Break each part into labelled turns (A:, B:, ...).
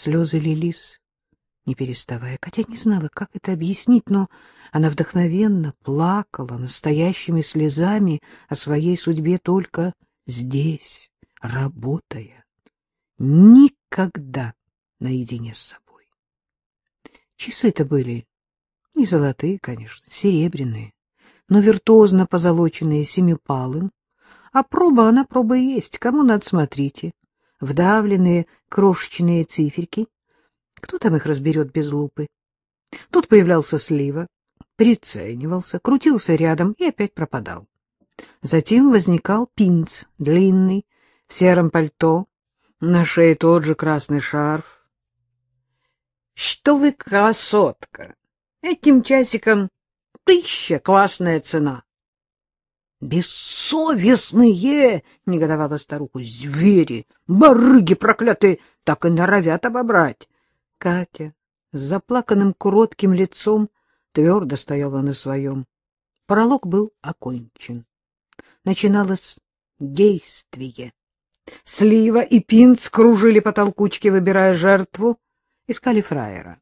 A: Слезы лились, не переставая. Катя не знала, как это объяснить, но она вдохновенно плакала настоящими слезами о своей судьбе только здесь, работая. Никогда наедине с собой. Часы-то были не золотые, конечно, серебряные, но виртуозно позолоченные семипалым. А проба, она проба и есть. Кому надо, смотрите. Вдавленные крошечные циферки. Кто там их разберет без лупы? Тут появлялся слива, приценивался, крутился рядом и опять пропадал. Затем возникал пинц, длинный, в сером пальто, на шее тот же красный шарф. — Что вы красотка! Этим часиком тысяча классная цена. «Бессовестные!» — негодовала старуха. «Звери! Барыги проклятые! Так и норовят обобрать!» Катя с заплаканным кротким лицом твердо стояла на своем. Пролог был окончен. Начиналось действие. Слива и Пинц кружили по толкучке, выбирая жертву, искали фраера.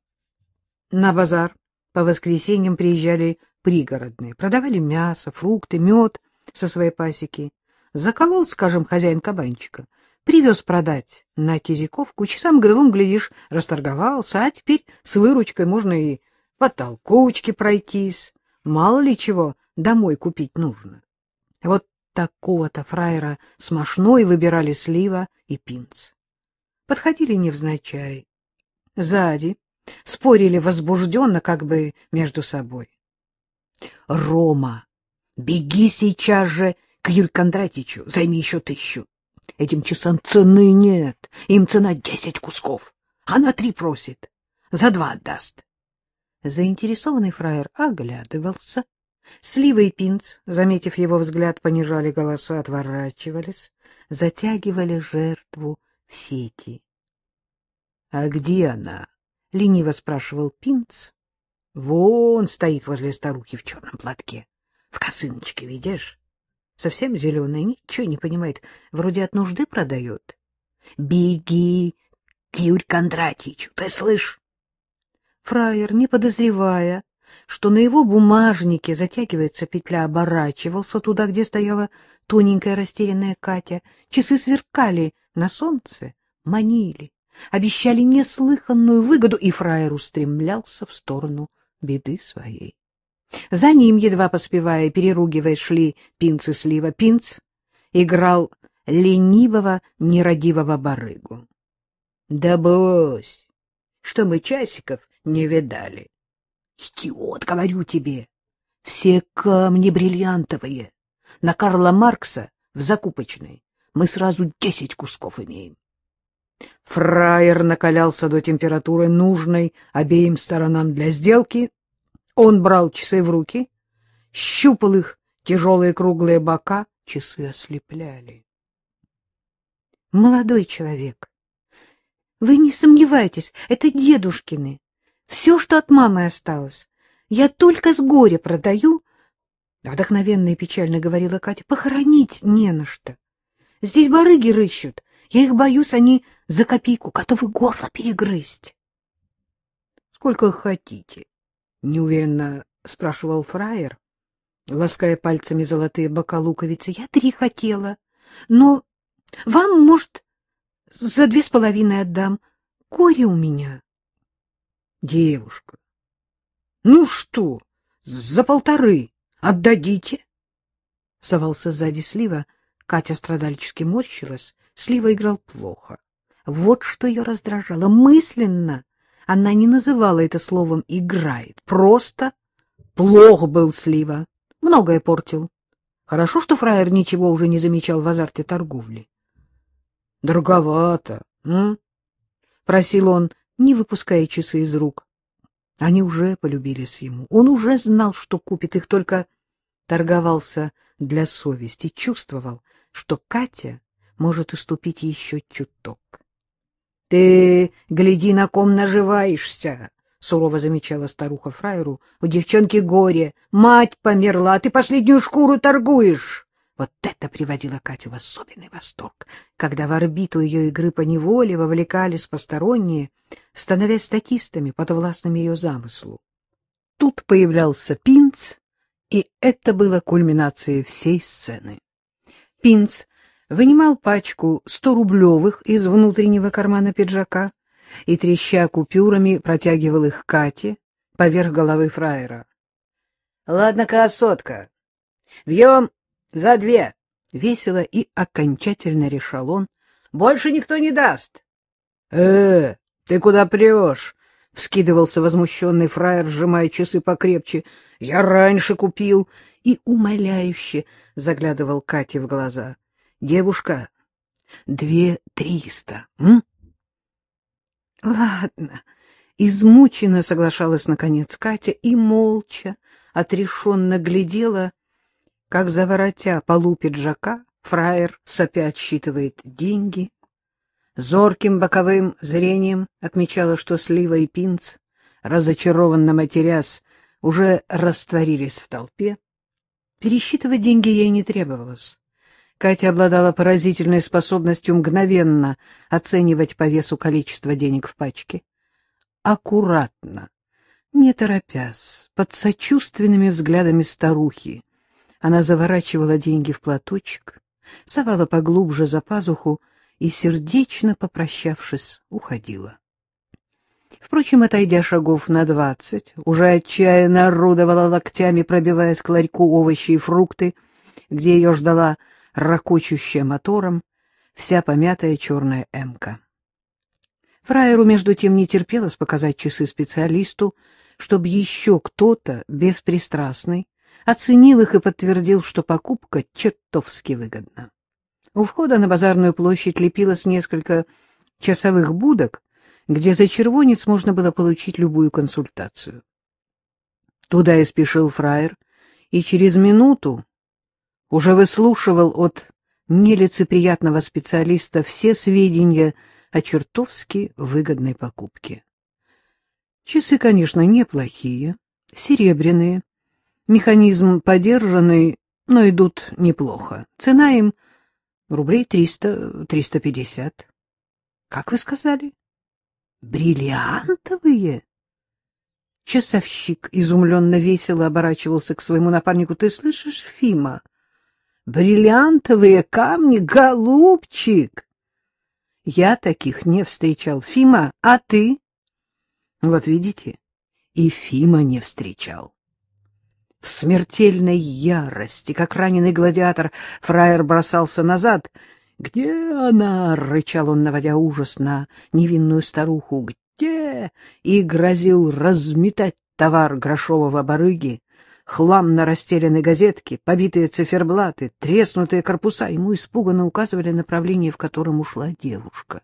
A: На базар по воскресеньям приезжали пригородные, продавали мясо, фрукты, мед со своей пасеки. Заколол, скажем, хозяин кабанчика, привез продать на Кизяковку, часам годовым, глядишь, расторговался, а теперь с выручкой можно и по толкучке пройтись, мало ли чего домой купить нужно. Вот такого-то фраера смошной выбирали слива и пинц. Подходили невзначай. Сзади спорили возбужденно, как бы между собой. — Рома, беги сейчас же к Юрию Кондратичу, займи еще тысячу. Этим часам цены нет, им цена десять кусков, а на три просит, за два отдаст. Заинтересованный фраер оглядывался. Слива и Пинц, заметив его взгляд, понижали голоса, отворачивались, затягивали жертву в сети. — А где она? — лениво спрашивал Пинц. — Вон стоит возле старухи в черном платке. В косыночке, видишь? Совсем зеленая, ничего не понимает. Вроде от нужды продает. — Беги к Юрь Кондратьичу, ты слышь? Фраер, не подозревая, что на его бумажнике затягивается петля, оборачивался туда, где стояла тоненькая растерянная Катя. Часы сверкали на солнце, манили обещали неслыханную выгоду, и фраер устремлялся в сторону беды своей. За ним, едва поспевая, переругивая, шли пинцы слива. Пинц играл ленивого, нерадивого барыгу. — Да брось, что мы часиков не видали. — Идиот, говорю тебе, все камни бриллиантовые. На Карла Маркса в закупочной мы сразу десять кусков имеем. Фраер накалялся до температуры, нужной обеим сторонам для сделки. Он брал часы в руки, щупал их тяжелые круглые бока, часы ослепляли. — Молодой человек, вы не сомневайтесь, это дедушкины. Все, что от мамы осталось. Я только с горя продаю. Вдохновенно и печально говорила Катя. Похоронить не на что. Здесь барыги рыщут, я их боюсь, они за копейку готовы горло перегрызть. — Сколько хотите? — неуверенно спрашивал фраер, лаская пальцами золотые бока луковицы. — Я три хотела, но вам, может, за две с половиной отдам. Горе у меня. — Девушка, ну что, за полторы отдадите? Совался сзади слива. Катя страдальчески морщилась. Слива играл плохо. Вот что ее раздражало. Мысленно она не называла это словом «играет». Просто плохо был Слива. Многое портил. Хорошо, что фраер ничего уже не замечал в азарте торговли. — Дороговато, м? — просил он, не выпуская часы из рук. Они уже полюбились ему. Он уже знал, что купит их, только торговался для совести, чувствовал, что Катя может уступить еще чуток. — Ты гляди, на ком наживаешься, — сурово замечала старуха фраеру. — У девчонки горе, мать померла, а ты последнюю шкуру торгуешь. Вот это приводило Катю в особенный восторг, когда в орбиту ее игры по неволе вовлекались посторонние, становясь статистами, подвластными ее замыслу. Тут появлялся Пинц, и это было кульминацией всей сцены. Пинц вынимал пачку сто-рублевых из внутреннего кармана пиджака и, треща купюрами, протягивал их Кате поверх головы фраера. — Ладно, красотка, бьем за две. Весело и окончательно решал он. — Больше никто не даст. — Э, ты куда прешь? — вскидывался возмущенный фраер, сжимая часы покрепче. — Я раньше купил. И умоляюще заглядывал Кате в глаза. — Девушка, две триста, м? — Ладно, — измученно соглашалась наконец Катя и молча, отрешенно глядела, как, заворотя полу пиджака, фраер сопя отсчитывает деньги. Зорким боковым зрением отмечала, что Слива и Пинц, разочарованно матерясь, уже растворились в толпе. Пересчитывать деньги ей не требовалось. Катя обладала поразительной способностью мгновенно оценивать по весу количество денег в пачке. Аккуратно, не торопясь, под сочувственными взглядами старухи, она заворачивала деньги в платочек, совала поглубже за пазуху и, сердечно попрощавшись, уходила. Впрочем, отойдя шагов на двадцать, уже отчаянно орудовала локтями, пробиваясь к ларьку овощи и фрукты, где ее ждала ракочущая мотором, вся помятая черная эмка. Фраеру, между тем, не терпелось показать часы специалисту, чтобы еще кто-то, беспристрастный, оценил их и подтвердил, что покупка чертовски выгодна. У входа на базарную площадь лепилось несколько часовых будок, где за червонец можно было получить любую консультацию. Туда и спешил фраер, и через минуту уже выслушивал от нелицеприятного специалиста все сведения о чертовски выгодной покупке. Часы, конечно, неплохие, серебряные, механизм подержанный, но идут неплохо. Цена им рублей триста-триста пятьдесят. Как вы сказали? Бриллиантовые? Часовщик изумленно весело оборачивался к своему напарнику. Ты слышишь, Фима? Бриллиантовые камни, голубчик! Я таких не встречал. Фима, а ты? Вот видите, и Фима не встречал. В смертельной ярости, как раненый гладиатор, фраер бросался назад. «Где она?» — рычал он, наводя ужас на невинную старуху. «Где?» — и грозил разметать товар грошового барыги, хлам на расстеленной газетке, побитые циферблаты, треснутые корпуса. Ему испуганно указывали направление, в котором ушла девушка.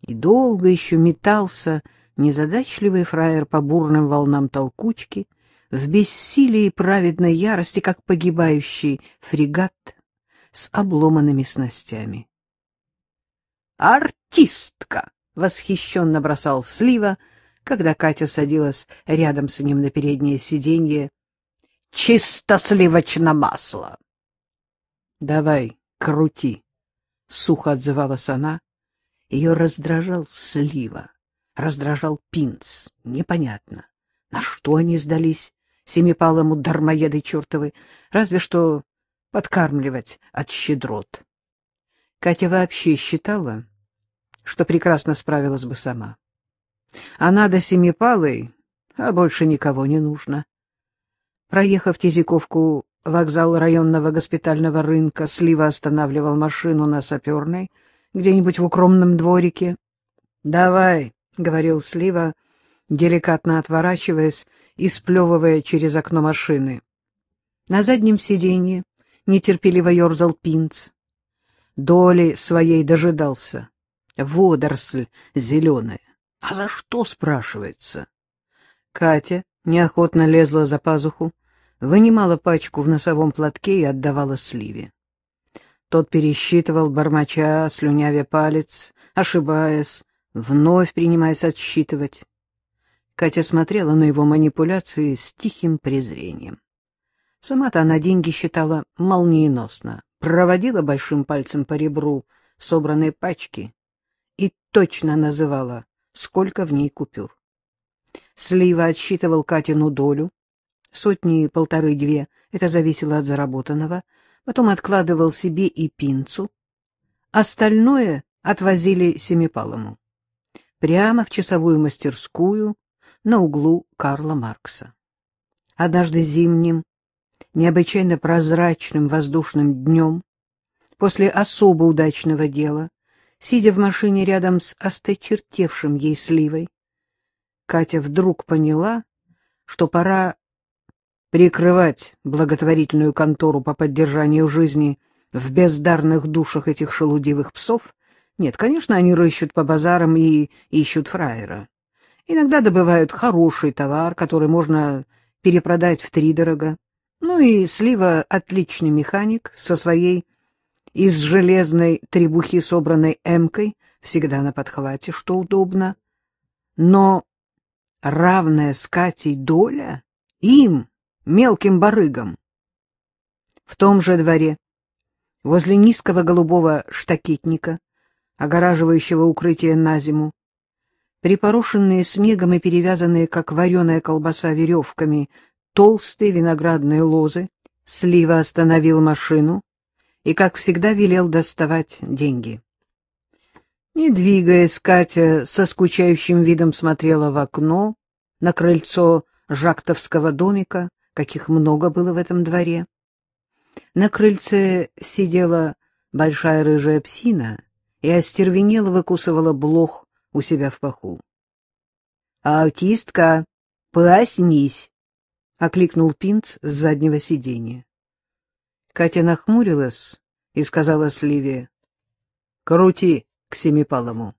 A: И долго еще метался незадачливый фраер по бурным волнам толкучки, в бессилии праведной ярости, как погибающий фрегат с обломанными снастями. «Артистка!» — восхищенно бросал Слива, когда Катя садилась рядом с ним на переднее сиденье чисто сливочное масло. — Давай, крути, — сухо отзывалась она. Ее раздражал слива, раздражал пинц. Непонятно, на что они сдались семипалому дармоеды чертовы, разве что подкармливать от щедрот. Катя вообще считала, что прекрасно справилась бы сама. Она до семипалой, а больше никого не нужно. Проехав Тизиковку, вокзал районного госпитального рынка, Слива останавливал машину на саперной, где-нибудь в укромном дворике. — Давай, — говорил Слива, деликатно отворачиваясь и сплевывая через окно машины. На заднем сиденье нетерпеливо ерзал Пинц. Доли своей дожидался. Водоросль зеленая. А за что, спрашивается? Катя неохотно лезла за пазуху, вынимала пачку в носовом платке и отдавала Сливе. Тот пересчитывал, бормоча, слюнявя палец, ошибаясь, вновь принимаясь отсчитывать. Катя смотрела на его манипуляции с тихим презрением. Сама-то она деньги считала молниеносно, проводила большим пальцем по ребру собранные пачки и точно называла, сколько в ней купюр. Слива отсчитывал Катину долю, сотни полторы-две, это зависело от заработанного, потом откладывал себе и пинцу, остальное отвозили Семипалому, прямо в часовую мастерскую на углу Карла Маркса. Однажды зимним, необычайно прозрачным воздушным днем, после особо удачного дела, сидя в машине рядом с осточертевшим ей сливой, Катя вдруг поняла, что пора прикрывать благотворительную контору по поддержанию жизни в бездарных душах этих шелудивых псов. Нет, конечно, они рыщут по базарам и ищут фраера. Иногда добывают хороший товар, который можно перепродать втридорога. Ну и Слива — отличный механик со своей из железной требухи собранной эмкой, всегда на подхвате, что удобно. Но равная с Катей доля им, мелким барыгам. В том же дворе, возле низкого голубого штакетника, огораживающего укрытие на зиму, припорошенные снегом и перевязанные, как вареная колбаса, веревками, толстые виноградные лозы, Слива остановил машину и, как всегда, велел доставать деньги. Не двигаясь, Катя со скучающим видом смотрела в окно на крыльцо жактовского домика, каких много было в этом дворе. На крыльце сидела большая рыжая псина и остервенело выкусывала блох у себя в паху. — Аутистка, проснись! — окликнул Пинц с заднего сиденья. Катя нахмурилась и сказала Сливе, — Крути к Семипалому.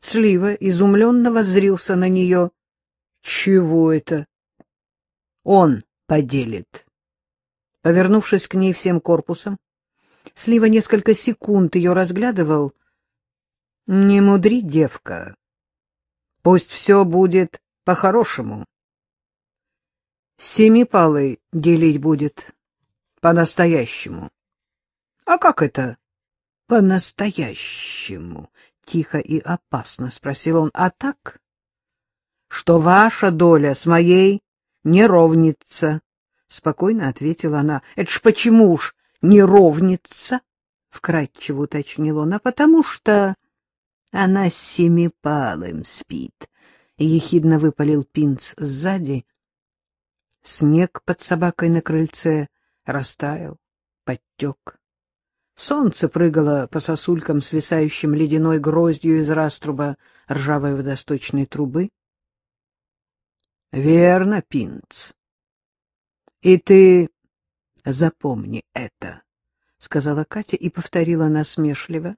A: Слива изумленно воззрился на нее. — Чего это? — Он поделит. Повернувшись к ней всем корпусом, Слива несколько секунд ее разглядывал. — Не мудри, девка. Пусть все будет по-хорошему. Семипалой делить будет по-настоящему. — А как это по-настоящему? — тихо и опасно спросил он. — А так, что ваша доля с моей не ровнится, — спокойно ответила она. — Это ж почему уж не ровнится? — вкратчиво уточнил он. — А потому что она с семипалым спит, — ехидно выпалил Пинц сзади. Снег под собакой на крыльце растаял, подтек. Солнце прыгало по сосулькам, свисающим ледяной гроздью из раструба ржавой водосточной трубы. — Верно, Пинц. — И ты запомни это, — сказала Катя и повторила насмешливо.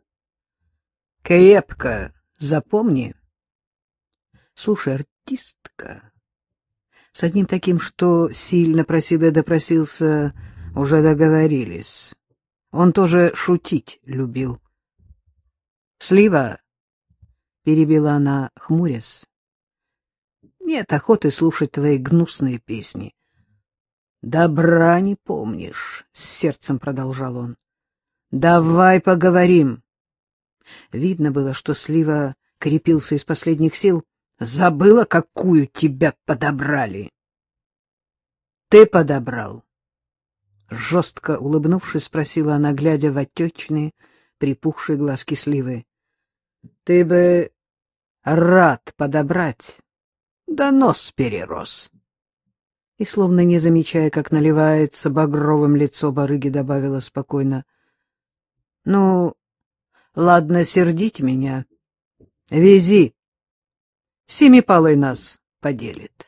A: — Крепко запомни. — Слушай, артистка, с одним таким, что сильно просил и допросился уже договорились. Он тоже шутить любил. — Слива, — перебила она, хмурясь, — нет охоты слушать твои гнусные песни. — Добра не помнишь, — с сердцем продолжал он. — Давай поговорим. Видно было, что Слива крепился из последних сил. Забыла, какую тебя подобрали. — Ты подобрал. Жестко улыбнувшись, спросила она, глядя в отечные, припухшие глазки сливы. — Ты бы рад подобрать, да нос перерос. И, словно не замечая, как наливается багровым лицо барыги, добавила спокойно. — Ну, ладно, сердить меня. Вези. Семипалой нас поделит.